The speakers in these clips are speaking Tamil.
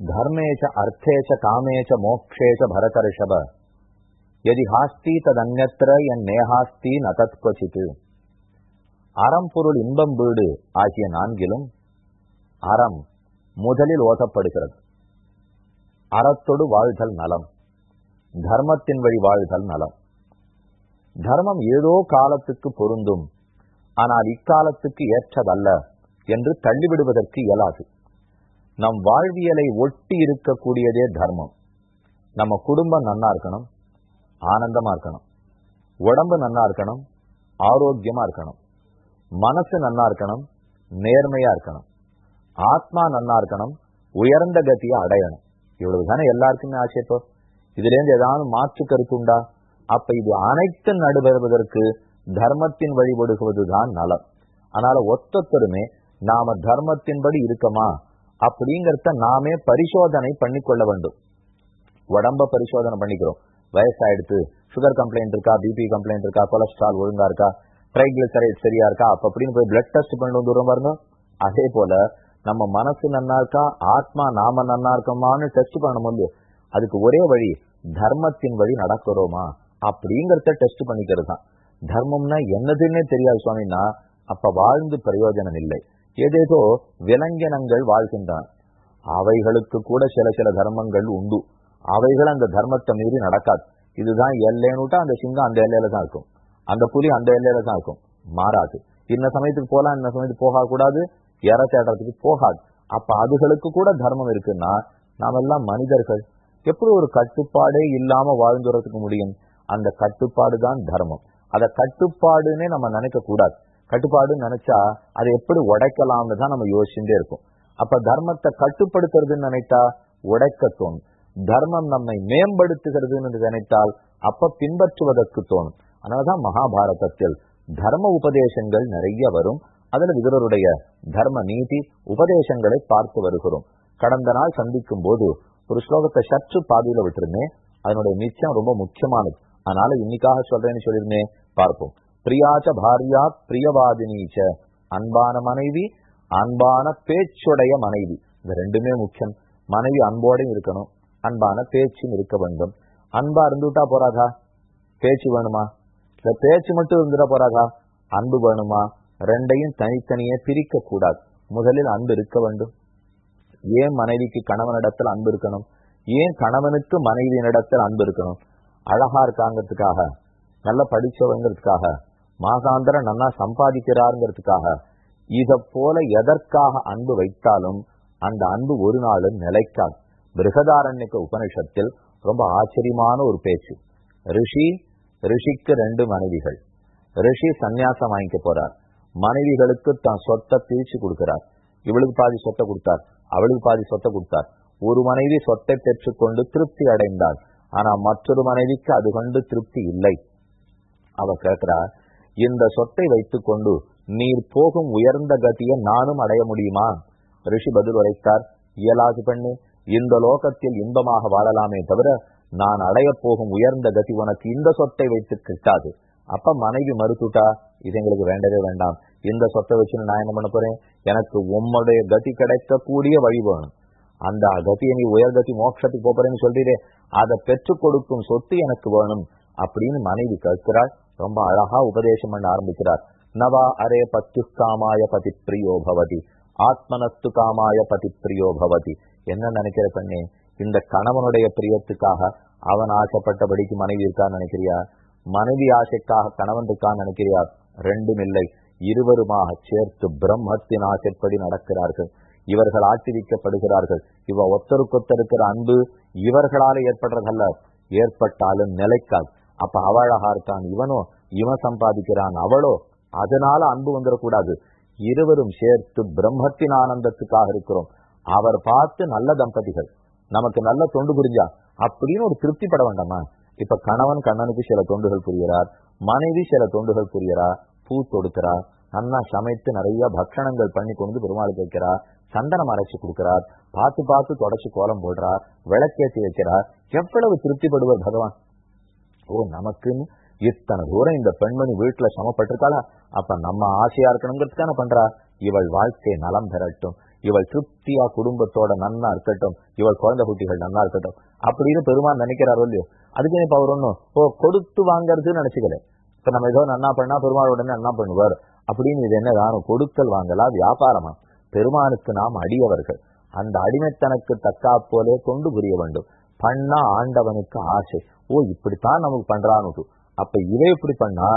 தர்மேச்ச அர்த்தேச்ச காமேச்ச மோக்ஷேச்ச பரத ரிஷப எதி ஹாஸ்தி ததன்யத்திர என் நேஹாஸ்தி அறம் பொருள் இன்பம் வீடு ஆகிய நான்கிலும் அறம் முதலில் ஓசப்படுகிறது அறத்தொடு வாழ்தல் நலம் தர்மத்தின் வழி வாழ்தல் நலம் தர்மம் ஏதோ காலத்துக்கு பொருந்தும்। ஆனால் இக்காலத்துக்கு ஏற்றதல்ல என்று தள்ளிவிடுவதற்கு இயலாது। நம் வாழ்வியலை ஒட்டி இருக்கக்கூடியதே தர்மம். நம்ம குடும்பம் நன்னா இருக்கணும் ஆனந்தமா இருக்கணும் உடம்பு நன்னா இருக்கணும் ஆரோக்கியமா இருக்கணும் மனசு நன்னா இருக்கணும் நேர்மையா இருக்கணும் ஆத்மா நன்னா இருக்கணும் உயர்ந்த கத்தியை அடையணும். இவ்வளவுதானே எல்லாருக்குமே ஆசை இப்போ? இதுல இருந்து ஏதாவது மாற்று கருத்துண்டா அப்ப இது அனைத்தும் நடுபெறுவதற்கு தர்மத்தின் வழிபடுவதுதான் நலம். அதனால ஒத்தொத்தருமே நாம தர்மத்தின்படி இருக்கமா? அப்படிங்கறத நாமே பரிசோதனை பண்ணிக்கொள்ள வேண்டும். உடம்ப பரிசோதனை பண்ணிக்கிறோம். வயசாயிடுத்து சுகர் கம்ப்ளைண்ட் இருக்கா பிபி கம்ப்ளைண்ட் இருக்கா கொலஸ்ட்ரால் ஒழுங்கா இருக்கா ட்ரைகிளிசரைட் சரியா இருக்கா அப்ப அப்படின்னு போய் பிளட் டெஸ்ட் பண்ணிட்டு வந்துடுறோம் பாருங்க. அதே போல நம்ம மனசு நன்னா இருக்கா ஆத்மா நாம நன்னா இருக்கோமான்னு டெஸ்ட் பண்ணும்போது அதுக்கு ஒரே வழி தர்மத்தின் வழி நடக்கிறோமா அப்படிங்கறத டெஸ்ட் பண்ணிக்கிறது தான். தர்மம்னா என்னதுன்னே தெரியாது சுவாமின்னா அப்ப வாழ்ந்து பிரயோஜனம் இல்லை. ஏதேதோ விலங்கினங்கள் வாழ்கின்றன. அவைகளுக்கு கூட சில சில தர்மங்கள் உண்டு. அவைகள் அந்த தர்மத்தை மீறி நடக்காது. இதுதான் எல்லைன்னுட்டா அந்த சிங்கம் அந்த எல்லையில தான் இருக்கும். அந்த புலி அந்த எல்லையில தான் இருக்கும். மாறாது. இன்ன சமயத்துக்கு போலாம் இந்த சமயத்துக்கு போக கூடாது இற தேடுறதுக்கு போகாது. அப்ப அதுகளுக்கு கூட தர்மம் இருக்குன்னா நாம எல்லாம் மனிதர்கள். எப்படி ஒரு கட்டுப்பாடே இல்லாம வாழ்ந்துறதுக்கு முடியும்? அந்த கட்டுப்பாடு தான் தர்மம். அத கட்டுப்பாடுன்னே நம்ம நினைக்க கூடாது கட்டுப்பாடுன்னு நினைச்சா அதை எப்படி உடைக்கலாம்னு தான் நம்ம யோசிச்சுட்டே இருக்கும். அப்ப தர்மத்தை கட்டுப்படுத்துறதுன்னு நினைத்தா உடைக்க தோணும். தர்மம் நம்மை மேம்படுத்துகிறதுன்னு நினைத்தால் அப்ப பின்பற்றுவதற்கு தோணும். அதனாலதான் மகாபாரதத்தில் தர்ம உபதேசங்கள் நிறைய வரும். அதுல விதருடைய தர்ம நீதி உபதேசங்களை பார்த்து வருகிறோம். கடந்த நாள் சந்திக்கும் போது ஒரு ஸ்லோகத்தை சற்று பாதியில விட்டுருந்தேன். அதனுடைய மிச்சம் ரொம்ப முக்கியமானது. அதனால இன்னைக்காக சொல்றேன்னு சொல்லியிருந்தேன். பார்ப்போம். பிரியாச்ச பாரியா பிரியவாதினீச்ச அன்பான மனைவி அன்பான பேச்சுடைய மனைவி. இந்த ரெண்டுமே முக்கியம். மனைவி அன்போடையும் இருக்கணும் அன்பான பேச்சும் இருக்க வேண்டும். அன்பா இருந்துட்டா போறாதா? பேச்சு வேணுமா? இல்ல பேச்சு மட்டும் இருந்துட்டா போறாதா? அன்பு வேணுமா? ரெண்டையும் தனித்தனியே பிரிக்க கூடாது. முதலில் அன்பு இருக்க வேண்டும். ஏன் மனைவிக்கு கணவனிடத்தில் அன்பு இருக்கணும்? ஏன் கணவனுக்கு மனைவியினிடத்தில் அன்பு இருக்கணும்? அழகா இருக்காங்கிறதுக்காக நல்ல படிச்சவங்கிறதுக்காக மாசாந்திரம் நல்லா சம்பாதிக்கிறாருங்கிறதுக்காக இதை போல எதற்காக அன்பு வைத்தாலும் அந்த அன்பு ஒரு நாளும் நிலைக்காது. பிருகதாரண்யக்க உபனிஷத்தில் ரொம்ப ஆச்சரியமான ஒரு பேச்சு. ரிஷி ரிஷிக்கு ரெண்டு மனைவிகள். ரிஷி சந்நியாசம் வாங்கிக்க போறார். மனைவிகளுக்கு தன் சொத்தை பிரிச்சு கொடுக்கிறார். இவளுக்கு பாதி சொத்தை கொடுத்தார். அவளுக்கு பாதி சொத்தை கொடுத்தார். ஒரு மனைவி சொத்தை பெற்றுக்கொண்டு திருப்தி அடைந்தாள். ஆனா மற்றொரு மனைவிக்கு அது கொண்டு திருப்தி இல்லை. அவ கேட்கிறார் இந்த சொத்தை வைத்துக் கொண்டு நீர் போகும் உயர்ந்த கதியை நானும் அடைய முடியுமா? ரிஷி பதில் உரைத்தார் இயலாது பெண்ணு இந்த லோகத்தில் இன்பமாக வாழலாமே தவிர நான் அடைய போகும் உயர்ந்த கதி உனக்கு இந்த சொத்தை வைத்து கிட்டாது. அப்ப மனைவி மறுத்துட்டா? இது எங்களுக்கு வேண்டவே வேண்டாம். இந்த சொத்தை வச்சு நான் என்ன பண்ண போறேன்? எனக்கு உம்முடைய கதி கிடைக்கக்கூடிய வழி வேணும். அந்த கதியை நீ உயர்கதி மோட்சத்துக்கு போறேன்னு சொல்றீரே அதை பெற்றுக் கொடுக்கும் சொத்து எனக்கு வேணும் அப்படின்னு மனைவி கேட்கிறாள். ரொம்ப அழகா உபதேசம் பண்ண ஆரம்பிக்கிறார். நவா அரே பத்து காமாய பதி பிரியோ பவதி. ஆத்மனஸ்து காமாய பதி பிரியோ பவதி. என்ன நினைக்கிற பெண்ணே இந்த கணவனுடைய பிரியத்துக்காக அவன் ஆசைப்பட்டபடிக்கு மனைவி இருக்கான்னு நினைக்கிறியா? மனைவி ஆசைக்காக கணவன் இருக்கான்னு நினைக்கிறியா? ரெண்டும் இல்லை. இருவருமாக சேர்த்து பிரம்மத்தின் ஆசைப்படி நடக்கிறார்கள். இவர்கள் ஆட்டிவிக்கப்படுகிறார்கள் இவ ஒத்தருக்கொத்தருக்கிற அன்பு இவர்களால ஏற்படுறதல்ல. ஏற்பட்டாலும் நிலைக்காது. அப்ப அவழகா இருக்கான் இவனோ இவன் சம்பாதிக்கிறான் அவளோ அதனால அன்பு வந்துடக்கூடாது இருவரும் சேர்த்து பிரம்மத்தின் ஆனந்தத்துக்காக இருக்கிறோம். அவர் பார்த்து நல்ல தம்பதிகள். நமக்கு நல்ல தொண்டு புரிஞ்சா அப்படின்னு ஒரு திருப்தி பட வேண்டாமா? இப்ப கணவன் கண்ணனுக்கு சில தொண்டுகள் புரிகிறார் மனைவி சில தொண்டுகள் புரிகிறார் பூ தொடுக்கிறா நன்னா சமைத்து நிறைய பக்ஷணங்கள் பண்ணி கொண்டு பெருமாளுக்கு வைக்கிறார் சந்தனம் அரைச்சு கொடுக்கிறார் பார்த்து பார்த்து தொடச்சு கோலம் போடுறார் விளக்கேற்றி வைக்கிறார். எவ்வளவு திருப்திப்படுவர் பகவான்? ஓ நமக்குன்னு இத்தனை தூரம் இந்த பெண்மணி வீட்டுல சமப்பட்டிருக்காளா அப்ப நம்ம ஆசையா இருக்கணுங்கிறதுக்கான பண்றா? இவள் வாழ்க்கை நலம் பெறட்டும். இவள் திருப்தியா குடும்பத்தோட நன்னா இருக்கட்டும். இவள் குழந்தை குட்டிகள் நன்னா இருக்கட்டும். அப்படின்னு பெருமான் நினைக்கிறாரோ இல்லையோ? அதுக்கு இப்ப அவர் ஒண்ணும்? ஓ கொடுத்து வாங்கறதுன்னு நினைச்சுக்கல. இப்ப நம்ம ஏதோ நன்னா பண்ணா பெருமாள் உடனே நன்னா பண்ணுவார். அப்படின்னு இது என்ன தானும் கொடுக்கல் வாங்கலா? வியாபாரமா? பெருமானுக்கு நாம் அடியவர்கள். அந்த அடிமைத்தனக்கு தக்கா போலே கொண்டு புரிய வேண்டும். பண்ணா ஆண்டவனுக்கு ஆசை. ஓ இப்படித்தான் நமக்கு பண்றான்னு அப்ப இவை இப்படி பண்ணா?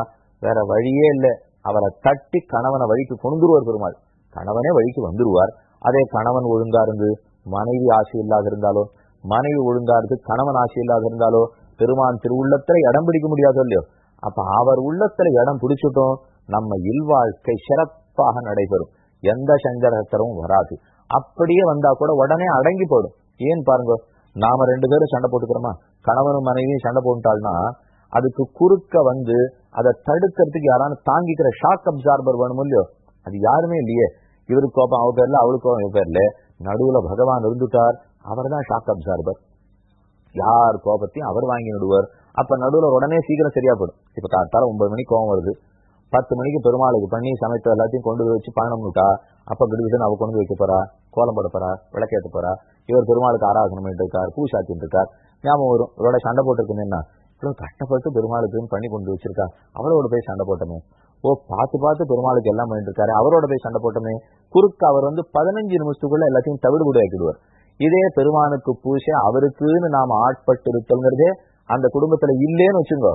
வேற வழியே இல்லை. அவரை தட்டி கணவனை வழிக்கு கொண்டுருவார் பெருமாள். கணவனே வழிக்கு வந்துருவார். அதே கணவன் ஒழுங்கா இருந்து மனைவி ஆசை இல்லாத இருந்தாலோ மனைவி ஒழுங்கா இருந்து கணவன் ஆசை இல்லாத இருந்தாலோ பெருமான் திருவுள்ளத்துல இடம் பிடிக்க முடியாதோ இல்லையோ? அப்ப அவர் உள்ளத்துல இடம் பிடிச்சிட்டோம் நம்ம இல்வாழ்க்கை சிறப்பாக நடைபெறும். எந்த சங்கரத்தரமும் வராது. அப்படியே வந்தா கூட உடனே அடங்கி போடும் ஏன் பாருங்க நாம ரெண்டு பேரும் சண்டை போட்டுக்கிறோமா? கணவனும் மனைவியும் சண்டை போட்டாள்னா அதுக்கு குறுக்க வந்து அதை தடுக்கிறதுக்கு யாரான தாங்கிக்கிற ஷாக் அப்சார்பர் வேணும் இல்லையோ? அது யாருமே இல்லையே. இவருக்கு கோபம் அவ பேர்ல அவளுக்கு கோபம் இவ பேர்ல. நடுவுல பகவான் இருந்துட்டார். அவர் தான் ஷாக் அப்சார்பர் யார் கோபத்தையும் அவர் வாங்கி விடுவார். அப்ப நடுவுல உடனே சீக்கிரம் சரியா போயிடும். இப்ப காத்தால ஒன்பது மணிக்கு கோபம் வருது. பத்து மணிக்கு பெருமாளுக்கு பண்ணி சமைத்த எல்லாத்தையும் கொண்டு போய் வச்சு பணம்னுட்டா அப்ப கிடுகிட்டு அவ கொண்டு வைக்க போறா? கோலம் போட போறா? விளக்கேற்ற போறா? இவர் பெருமாளுக்கு ஆராதனம் பண்ணிட்டு இருக்கார் பூ இருக்கார். ஞாபகம் வரும். இவரோட சண்டை போட்டிருக்குமே என்ன இவ்வளவு கஷ்டப்பட்டு பெருமாளுக்குன்னு பண்ணி கொண்டு வச்சிருக்கா. அவரோட போய் சண்டை போட்டோமே. ஓ பார்த்து பார்த்து பெருமாளுக்கு எல்லாம் பண்ணிட்டு இருக்காரு அவரோட போய் சண்டை போட்டோமே. குறுக்கு அவர் வந்து பதினஞ்சு நிமிஷத்துக்குள்ள எல்லாத்தையும் தவிடுபடி ஆக்கிடுவார். இதே பெருமானுக்கு பூசை அவருக்குன்னு நாம ஆட்பட்டு இருக்கோங்கிறதே அந்த குடும்பத்துல இல்லேன்னு வச்சுங்கோ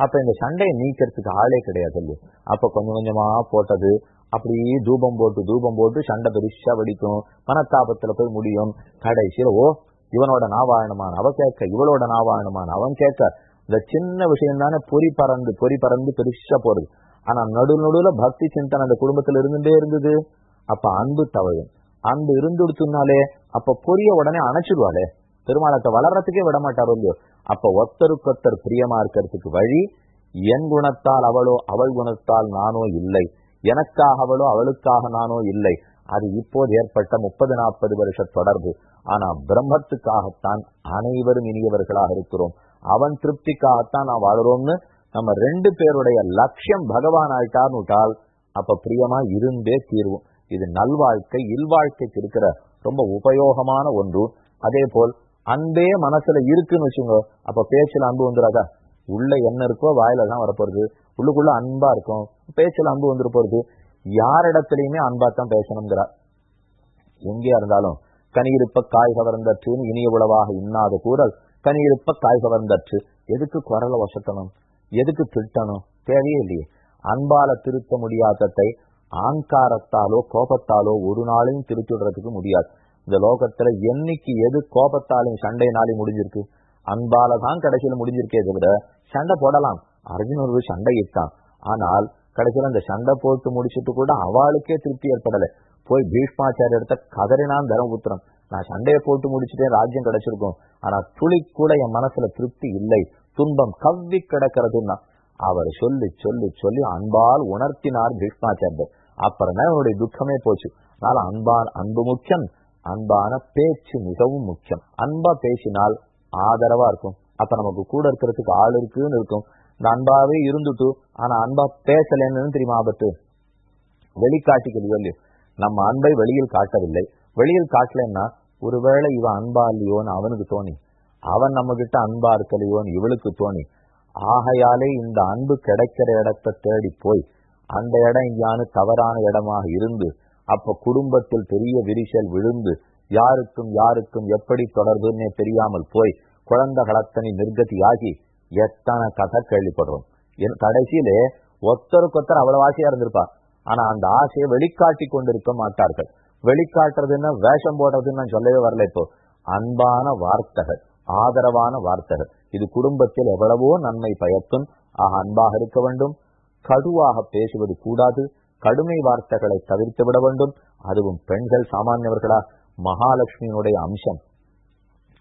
அப்ப இந்த சண்டையை நீக்கிறதுக்கு ஆளே கிடையாது இல்லையா? அப்ப கொஞ்சம் கொஞ்சமா போட்டது அப்படி தூபம் போட்டு தூபம் போட்டு சண்டை பெருசா வெடிக்கும். மனத்தாபத்துல போய் முடியும். கடைசியில ஓ இவனோட நாவாழணுமான் அவ கேட்க இவளோட நாவாழணுமான் அவன் கேட்க இந்த சின்ன விஷயம் தானே பொறி பறந்து பொறி பறந்து பெருசா போறது. ஆனா நடு நடுவுல பக்தி சிந்தனை அந்த குடும்பத்துல இருந்துட்டே இருந்தது. அப்ப அன்பு தவழும். அன்பு இருந்துடுத்துனாலே அப்ப பொரிய உடனே அணைச்சிடுவாளே. பெருமாளத்தை வளர்றதுக்கே விட மாட்டாரோ இல்லையோ? அப்ப ஒத்தருக்கொத்தர் பிரியமா இருக்கிறதுக்கு வழி என் குணத்தால் அவளோ அவள் குணத்தால் நானோ இல்லை. எனக்காக அவளோ அவளுக்காக நானோ இல்லை. அது இப்போது ஏற்பட்ட முப்பது நாற்பது வருஷ தொடர்பு. ஆனா பிரம்மத்துக்காகத்தான் அனைவரும் இனியவர்களாக இருக்கிறோம். அவன் திருப்திக்காகத்தான் நான் வாழறோம்னு நம்ம ரெண்டு பேருடைய லட்சியம் பகவான் ஆயிட்டார்னுட்டால் அப்ப பிரியமா இருந்தே தீர்வும். இது நல்வாழ்க்கை இல்வாழ்க்கைக்கு இருக்கிற ரொம்ப உபயோகமான ஒன்று. அதே போல் அன்பே மனசுல இருக்குன்னு வச்சுங்க அப்ப பேச்சுல அன்பு வந்துடாதா உள்ள என்ன இருக்கோ வாயில தான் வரப்போறது. உள்ளுக்குள்ள அன்பா இருக்கும். பேச்சுல அன்பு வந்துரு போறது யாரிடத்திலயுமே அன்பா தான் பேசணுங்கிறா எங்கேயா இருந்தாலும் கனியிருப்ப காய் கவர்ந்தற்றுன்னு இனிய உளவாக இன்னாத கூறல். கனியிருப்ப காய் கவர்ந்தற்று எதுக்கு குரலை வசத்தணும் எதுக்கு திட்டணும்? தேவையே இல்லையே. அன்பால திருத்த முடியாததை ஆங்காரத்தாலோ கோபத்தாலோ ஒரு நாளையும் திருத்திடுறதுக்கு முடியாது. இந்த லோகத்துல என்னைக்கு எது கோபத்தாலையும் சண்டைனாலையும் முடிஞ்சிருக்கு? அன்பால தான் கடைசியில முடிஞ்சிருக்கே தவிர சண்டை போடலாம். அர்ஜுன் ஒரு சண்டை இட்டான். ஆனால் கடைசியில அந்த சண்டை போட்டு முடிச்சிட்டு கூட அவளுக்கே திருப்தி ஏற்படலை. போய் பீஷ்மாச்சாரிய கதறினான் தர்மபுத்திரம் நான் சண்டையை போட்டு முடிச்சுட்டேன் ராஜ்யம் கிடைச்சிருக்கும். ஆனா துளி கூட என் மனசுல திருப்தி இல்லை. துன்பம் கவ்வி கிடக்கிறதுன்னா அவர் சொல்லி சொல்லி சொல்லி அன்பால் உணர்த்தினார் பீஷ்மாச்சாரியர். அப்புறம் தான் அவருடைய துக்கமே போச்சு. அதனால அன்பான் அன்பு முக்கியம் அன்பான பேச்சு மிகவும் முக்கியம். அன்பா பேசினால் ஆதரவா இருக்கும். அப்ப நமக்கு கூட இருக்கிறதுக்கு ஆள் இருக்குன்னு இருக்கும். இந்த அன்பாவே இருந்துட்டு ஆனா அன்பா பேசலன்னு தெரியுமா ஆபத்து? வெளிக்காட்டிக்கிறது இல்லையோ? நம்ம அன்பை வெளியில் காட்டவில்லை. வெளியில் காட்டலன்னா ஒருவேளை இவன் அன்பா இல்லையோன்னு அவனுக்கு தோணி அவன் நம்ம கிட்ட அன்பா இருக்கலையோன்னு இவளுக்கு தோணி ஆகையாலே இந்த அன்பு கிடைக்கிற இடத்தை தேடி போய் அந்த இடம் யானு தவறான இடமாக இருந்து அப்ப குடும்பத்தில் பெரிய விரிசல் விழுந்து யாருக்கும் யாருக்கும் எப்படி தொடர்புன்னே தெரியாமல் போய் குழந்தை கலத்தனி நிர்கதியாகி எத்தனை கதை கேள்விப்படுறோம். கடைசியிலே ஒத்தருக்கொத்தர் அவ்வளவு ஆசையா இருந்திருப்பா. ஆனா அந்த ஆசையை வெளிக்காட்டி கொண்டிருக்க மாட்டார்கள். வெளிக்காட்டுறதுன்னா வேஷம் போடுறதுன்னு நான் சொல்லவே வரல இப்போ. அன்பான வார்த்தைகள் ஆதரவான வார்த்தைகள். இது குடும்பத்தில் எவ்வளவோ நன்மை பயக்கும். ஆக அன்பாக இருக்க வேண்டும். கடுவாக பேசுவது கூடாது. கடுமை வார்த்தைகளை தவிர்த்து விட வேண்டும். அதுவும் பெண்கள் சாமானியவர்களா மகாலட்சுமியினுடைய அம்சம்.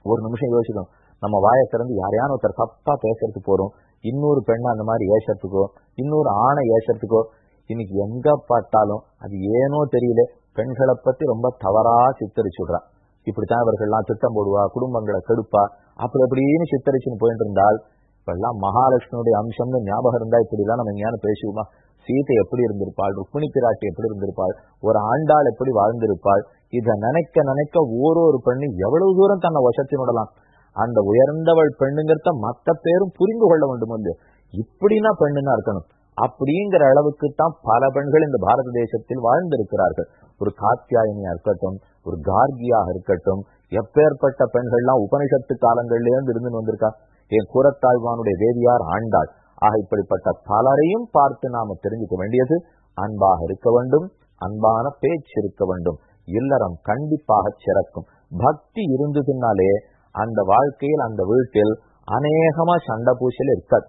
ஒரு நிமிஷம் யோசிக்கணும். நம்ம வாயை திறந்து யாரையான ஒருத்தர் தப்பா பேசுறதுக்கு போறோம். இன்னொரு பெண்ணை அந்த மாதிரி ஏசறதுக்கோ இன்னொரு ஆணை ஏசறதுக்கோ இன்னைக்கு எங்க பார்த்தாலும் அது ஏனோ தெரியல. பெண்களை பத்தி ரொம்ப தவறா சித்தரிச்சுடுறா இப்படித்தான் இவர்கள்லாம் திட்டம் போடுவா குடும்பங்களை கெடுப்பா அப்படி அப்படின்னு சித்தரிச்சுன்னு போயிட்டு இருந்தால் இப்பெல்லாம் மகாலட்சுமியுடைய அம்சம்னு ஞாபகம் இருந்தா இப்படிதான் நம்ம எங்கேயான பேசுவோமா சீதை எப்படி இருந்திருப்பாள்? ருக்மிணி பிராட்டி எப்படி இருந்திருப்பாள்? ஒரு ஆண்டாள் எப்படி வாழ்ந்திருப்பாள்? இதை நினைக்க நினைக்க ஓரொரு பெண்ணு எவ்வளவு தூரம் தன்னை வசத்தினுடலாம் அந்த உயர்ந்தவள் பெண்ணுங்கிறத மத்த பேரும் புரிந்து கொள்ள வேண்டும் வந்து. இப்படின்னா பெண்ணுன்னா இருக்கணும். அப்படிங்கிற அளவுக்கு தான் பல பெண்கள் இந்த பாரத தேசத்தில் வாழ்ந்திருக்கிறார்கள். ஒரு காத்தியாயினியா இருக்கட்டும் ஒரு கார்கியாக இருக்கட்டும் எப்பேற்பட்ட பெண்கள்லாம் உபனிஷத்து காலங்கள்லேருந்து இருந்து வந்திருக்கா? என் கூரத்தாழ்வானுடைய தேவியார் ஆண்டாள். ஆக இப்படிப்பட்ட பலரையும் பார்த்து நாம தெரிஞ்சுக்க வேண்டியது அன்பாக இருக்க வேண்டும் அன்பான பேச்சு இருக்க வேண்டும். இல்லறம் கண்டிப்பாக சிறக்கும். பக்தி இருந்ததுனாலே அந்த வாழ்க்கையில் அந்த வீட்டில் அநேகமா சண்டை பூசல் இருக்காது.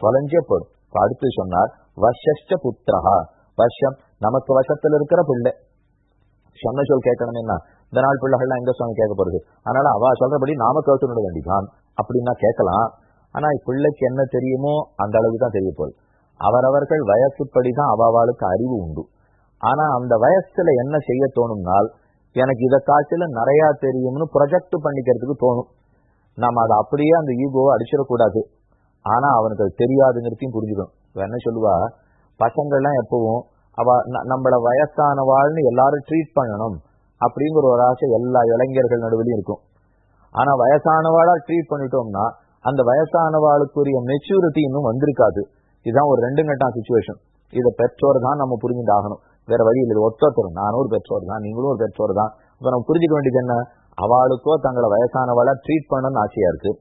தொலைஞ்சே போடும். அடுத்து சொன்னார் வசஷ்ட புத்திரஹா. வசம் நமக்கு வசத்துல இருக்கிற பிள்ளை. சொன்ன சொல் கேட்கணும்னா இந்த நாள் பிள்ளைகள்லாம் எங்க சுவாமி கேட்க போறது? அதனால அவ சொல்றபடி நாம கேட்டுனோட வேண்டிதான். அப்படின்னா கேட்கலாம். ஆனா பிள்ளைக்கு என்ன தெரியுமோ அந்த அளவுக்கு தான் தெரிய போகுது. அவரவர்கள் வயசுப்படிதான் அவாவாளுக்கு அறிவு உண்டு. ஆனா அந்த வயசுல என்ன செய்ய தோணும்னால் எனக்கு இதை காட்டில நிறைய தெரியும்னு ப்ரொஜெக்ட் பண்ணிக்கிறதுக்கு தோணும். நம்ம அதை அப்படியே அந்த ஈகோவை அடிச்சிடக்கூடாது. ஆனா அவனுக்கு அது தெரியாதுங்கிறதையும் புரிஞ்சுக்கணும். என்ன சொல்லுவா? பசங்கள்லாம் எப்பவும் அவ நம்மள வயசானவாள்னு எல்லாரும் ட்ரீட் பண்ணணும் அப்படிங்கிற ஒரு ஆசை எல்லா இளைஞர்கள் நடுவிலையும் இருக்கும். ஆனா வயசானவாளா ட்ரீட் பண்ணிட்டோம்னா அந்த வயசானவாளுக்குரிய மெச்சூரிட்டி இன்னும் வந்திருக்காது. இதுதான் ஒரு ரெண்டு கட்டான் சுச்சுவேஷன் இதை பெற்றோர் தான் நம்ம புரிஞ்சுட்டாகணும் வேற வழி இல்லை. ஒத்தொத்தரும். நானும் ஒரு பெற்றோர் தான். நீங்களும் ஒரு பெற்றோர் தான். இப்ப நம்ம புரிஞ்சுக்க வேண்டியது என்ன? அவளுக்கோ தங்களை வயசானவாளா ட்ரீட் பண்ணணும்னு ஆசையா இருக்கு.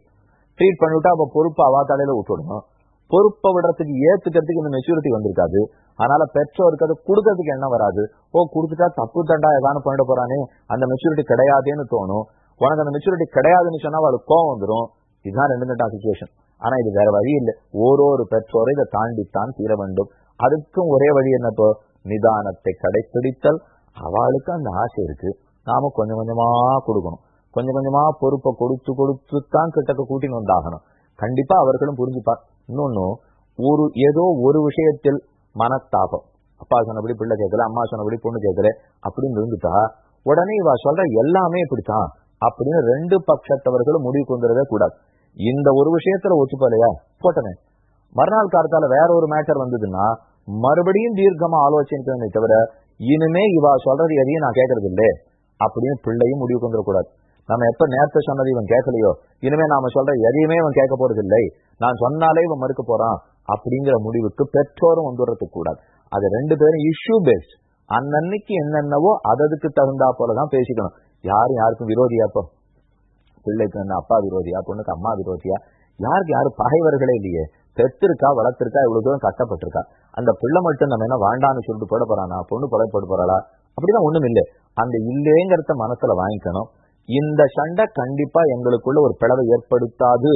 ட்ரீட் பண்ணிவிட்டா அப்ப பொறுப்பு அவா தலையில விட்டுடணும். பொறுப்பை விடுறதுக்கு ஏத்துக்கிறதுக்கு இந்த மெச்சூரிட்டி வந்திருக்காது. அதனால பெற்றோருக்கு அது கொடுக்கறதுக்கு என்ன வராது. ஓ கொடுத்துட்டா தப்பு தண்டா ஏதாவது பண்ணிட போறானே. அந்த மெச்சூரிட்டி கிடையாதுன்னு தோணும். உனக்கு அந்த மெச்சூரிட்டி கிடையாதுன்னு சொன்னா அவளுக்கு கோவம் வந்துடும் இதுதான் ரெண்டு கட்டா சுச்சுவேஷன் ஆனா இது வேற வழி இல்லை. ஓரொரு பெற்றோரை இதை தாண்டித்தான் தீர வேண்டும். அதுக்கும் ஒரே வழி என்னப்போ நிதானத்தை கடைபிடித்தல் அவளுக்கு அந்த ஆசை இருக்கு. நாம கொஞ்சம் கொஞ்சமா கொடுக்கணும். கொஞ்சம் கொஞ்சமா பொறுப்பை கொடுத்து கொடுத்து தான் கிட்டக்க கூட்டின்னு வந்தாகணும். கண்டிப்பா அவர்களும் புரிஞ்சுப்பார். இன்னொன்னு ஒரு ஏதோ ஒரு விஷயத்தில் மனத்தாபம். அப்பா சொன்னபடி பிள்ளை கேட்கல அம்மா சொன்னபடி பொண்ணு கேட்கல அப்படின்னு இருந்துட்டா உடனே இவா சொல்ற எல்லாமே இப்படித்தான் அப்படின்னு ரெண்டு பட்சத்தவர்களும் முடிவு கொண்டுறதே கூடாது. இந்த ஒரு விஷயத்துல ஒத்துப்பலையா போட்டனே. மறுநாள் காலத்தால வேற ஒரு மேட்டர் வந்ததுன்னா மறுபடியும் தீர்க்கமா ஆலோசனை தவிர இனிமே இவா சொல்றது எதையும் நான் கேட்கறது இல்லை அப்படின்னு பிள்ளையும் முடிவு கொண்டுடக்கூடாது நம்ம எப்ப நேரத்தை சொன்னது இவன் கேட்கலையோ இனிமே நாம சொல்ற எதையுமே இவன் கேட்க போறது இல்லை நான் சொன்னாலே இவன் மறுக்க போறான் அப்படிங்கிற முடிவுக்கு பெற்றோரும் வந்துடுறதுக்கு கூடாது. அது ரெண்டு பேரும் இஷ்யூ பேஸ்ட் அன்னன்னைக்கு என்னென்னவோ அததுக்கு தகுந்தா போலதான் பேசிக்கணும். யாரும் யாருக்கும் விரோதியா இப்போ? பிள்ளைக்கு என்ன அப்பா விரோதியா பொண்ணுக்கு அம்மா விரோதியா? யாருக்கு யாரும் பகைவர்களே இல்லையே? பெற்றிருக்கா வளர்த்திருக்கா இவ்வளவு தூரம் கஷ்டப்பட்டிருக்கா? அந்த பிள்ளை மட்டும் நம்ம என்ன வேண்டான்னு சொல்லிட்டு போட போறானா? பொண்ணு கொலை போட போறாளா? அப்படிதான் ஒண்ணும் இல்லை அந்த இல்லேங்கிறத மனசுல வாங்கிக்கணும். இந்த சண்டை கண்டிப்பா எங்களுக்குள்ள ஒரு பிளவை ஏற்படுத்தாது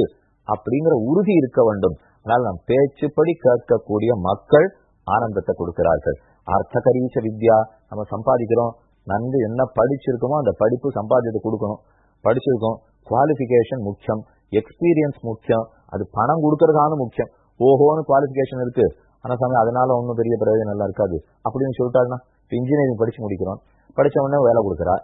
அப்படிங்கிற உறுதி இருக்க வேண்டும். அதனால் நம் பேச்சுப்படி கேட்கக்கூடிய மக்கள் ஆனந்தத்தை கொடுக்கிறார்கள். அர்த்தகரீச வித்யா நம்ம சம்பாதிக்கிறோம். நன்கு என்ன படிச்சிருக்கோமோ அந்த படிப்பு சம்பாதித்து கொடுக்கணும். படிச்சிருக்கோம். குவாலிபிகேஷன் முக்கியம். எக்ஸ்பீரியன்ஸ் முக்கியம். அது பணம் கொடுக்கறதான முக்கியம். ஓஹோன்னு குவாலிபிகேஷன் இருக்கு. ஆனா சமயம் அதனால ஒன்றும் பெரிய பிரயோஜனம் எல்லாம் இருக்காது. அப்படின்னு சொல்லிட்டாருன்னா இன்ஜினியரிங் படிச்சு முடிக்கிறோம். படிச்ச உடனே வேலை கொடுக்குறா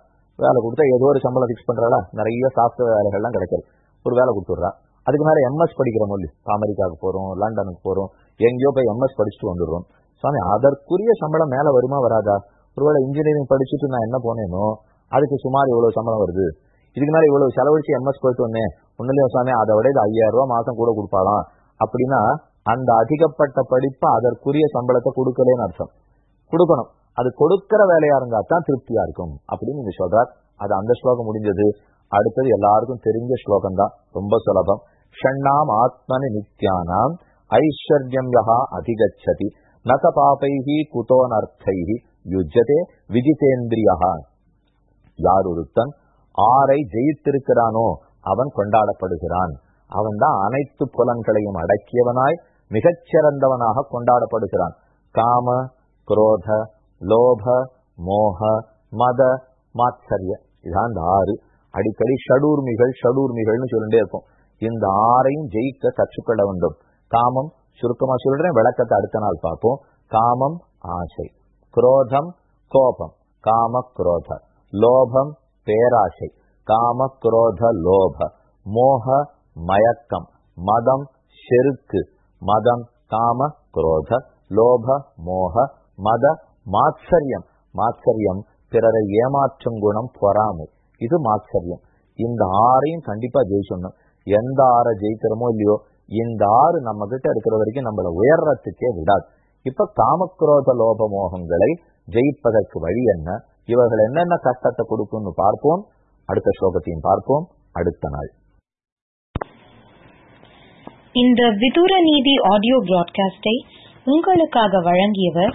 வேலை கொடுத்தா ஏதோ ஒரு சம்பளம் ஃபிக்ஸ் பண்றாளா? நிறைய சாஃப்ட்வேர் வேலைகள்லாம் கிடைக்கல ஒரு வேலை கொடுத்துட்றா அதுக்கு மேல எம்எஸ் படிக்கிற மொழி. அமெரிக்காவுக்கு போறோம் லண்டனுக்கு போறோம் எங்கேயோ போய் எம்எஸ் படிச்சுட்டு வந்துடுறோம். சுவாமி அதற்குரிய சம்பளம் மேல வருமா வராதா? ஒருவேளை இன்ஜினியரிங் படிச்சுட்டு நான் என்ன போனேனோ அதுக்கு சுமார் இவ்வளவு சம்பளம் வருது. இதுக்கு மேலே இவ்வளவு செலவழிச்சு எம்எஸ் போயிட்டு வந்தேன். ஒன்றுலையும் சுவாமி அதை விட இது ஐயாயிரம் ரூபா மாசம் கூட கொடுப்பாளாம். அப்படின்னா அந்த அதிகப்பட்ட படிப்பு அதற்குரிய சம்பளத்தை கொடுக்கலன்னு அர்த்தம். கொடுக்கணும். அது கொடுக்கிற வேலையா இருந்தா தான் திருப்தியா இருக்கும். அப்படின்னு நீங்க சொல்றார். அது அந்த ஸ்லோகம் முடிஞ்சது. அடுத்தது எல்லாருக்கும் தெரிஞ்ச ஸ்லோகம் தான். ரொம்ப சுலபம். ஷண்ணாம் ஆத்மனி நித்யானாம் ஐஸ்வர்யம் யகா அதிகச்சதி. நச பாபைஹி குதோனர்த்தைஹி யுஜதே விஜிதேந்திரியா யார் ஒருத்தன் ஆரை ஜெயித்திருக்கிறானோ அவன் கொண்டாடப்படுகிறான். அவன் தான் அனைத்து புலன்களையும் அடக்கியவனாய் மிகச்சிறந்தவனாக கொண்டாடப்படுகிறான். காம குரோத லோப மோக மத மாத்சரிய இதான் இந்த ஆறு. அடிக்கடி ஷடூர்மிகள் ஷடூர்மிகள்னு சொல்லிட்டே இருக்கும். இந்த ஆறையும் ஜெயிக்க கற்றுக்கொள்ள வேண்டும். காமம் சுருக்கமா சொல்றேன் விளக்கத்தை அடுத்த நாள் பார்ப்போம். காமம் ஆசை. குரோதம் கோபம். காம குரோத. லோபம் பேராசை. காம குரோத லோப. மோக மயக்கம். மதம் செருக்கு. மதம் காம குரோத. லோப மோக. மத மாத்சரியம். மாத்சரியம் பிறரை ஏமாற்றும் குணம் பொறாமை. இது மாத்சரியம். இந்த ஆறையும் கண்டிப்பா ஜெயிச்சணும் எந்த ஆறை ஜெயிக்கிறோமோ இல்லையோ இந்த ஆறு நம்ம கிட்ட இருக்கிற வரைக்கும் நம்மள உயர்றதுக்கே விடாது. இப்ப காமக்ரோத லோப மோகங்களை ஜெயிப்பதற்கு வழி என்ன? இவர்கள் என்னென்ன கஷ்டத்தை கொடுக்கும்னு பார்ப்போம். அடுத்த ஸ்லோகத்தையும் பார்ப்போம். அடுத்த நாள். இந்த விதூர நீதி ஆடியோ பிராட்காஸ்டை உங்களுக்காக வழங்கியவர்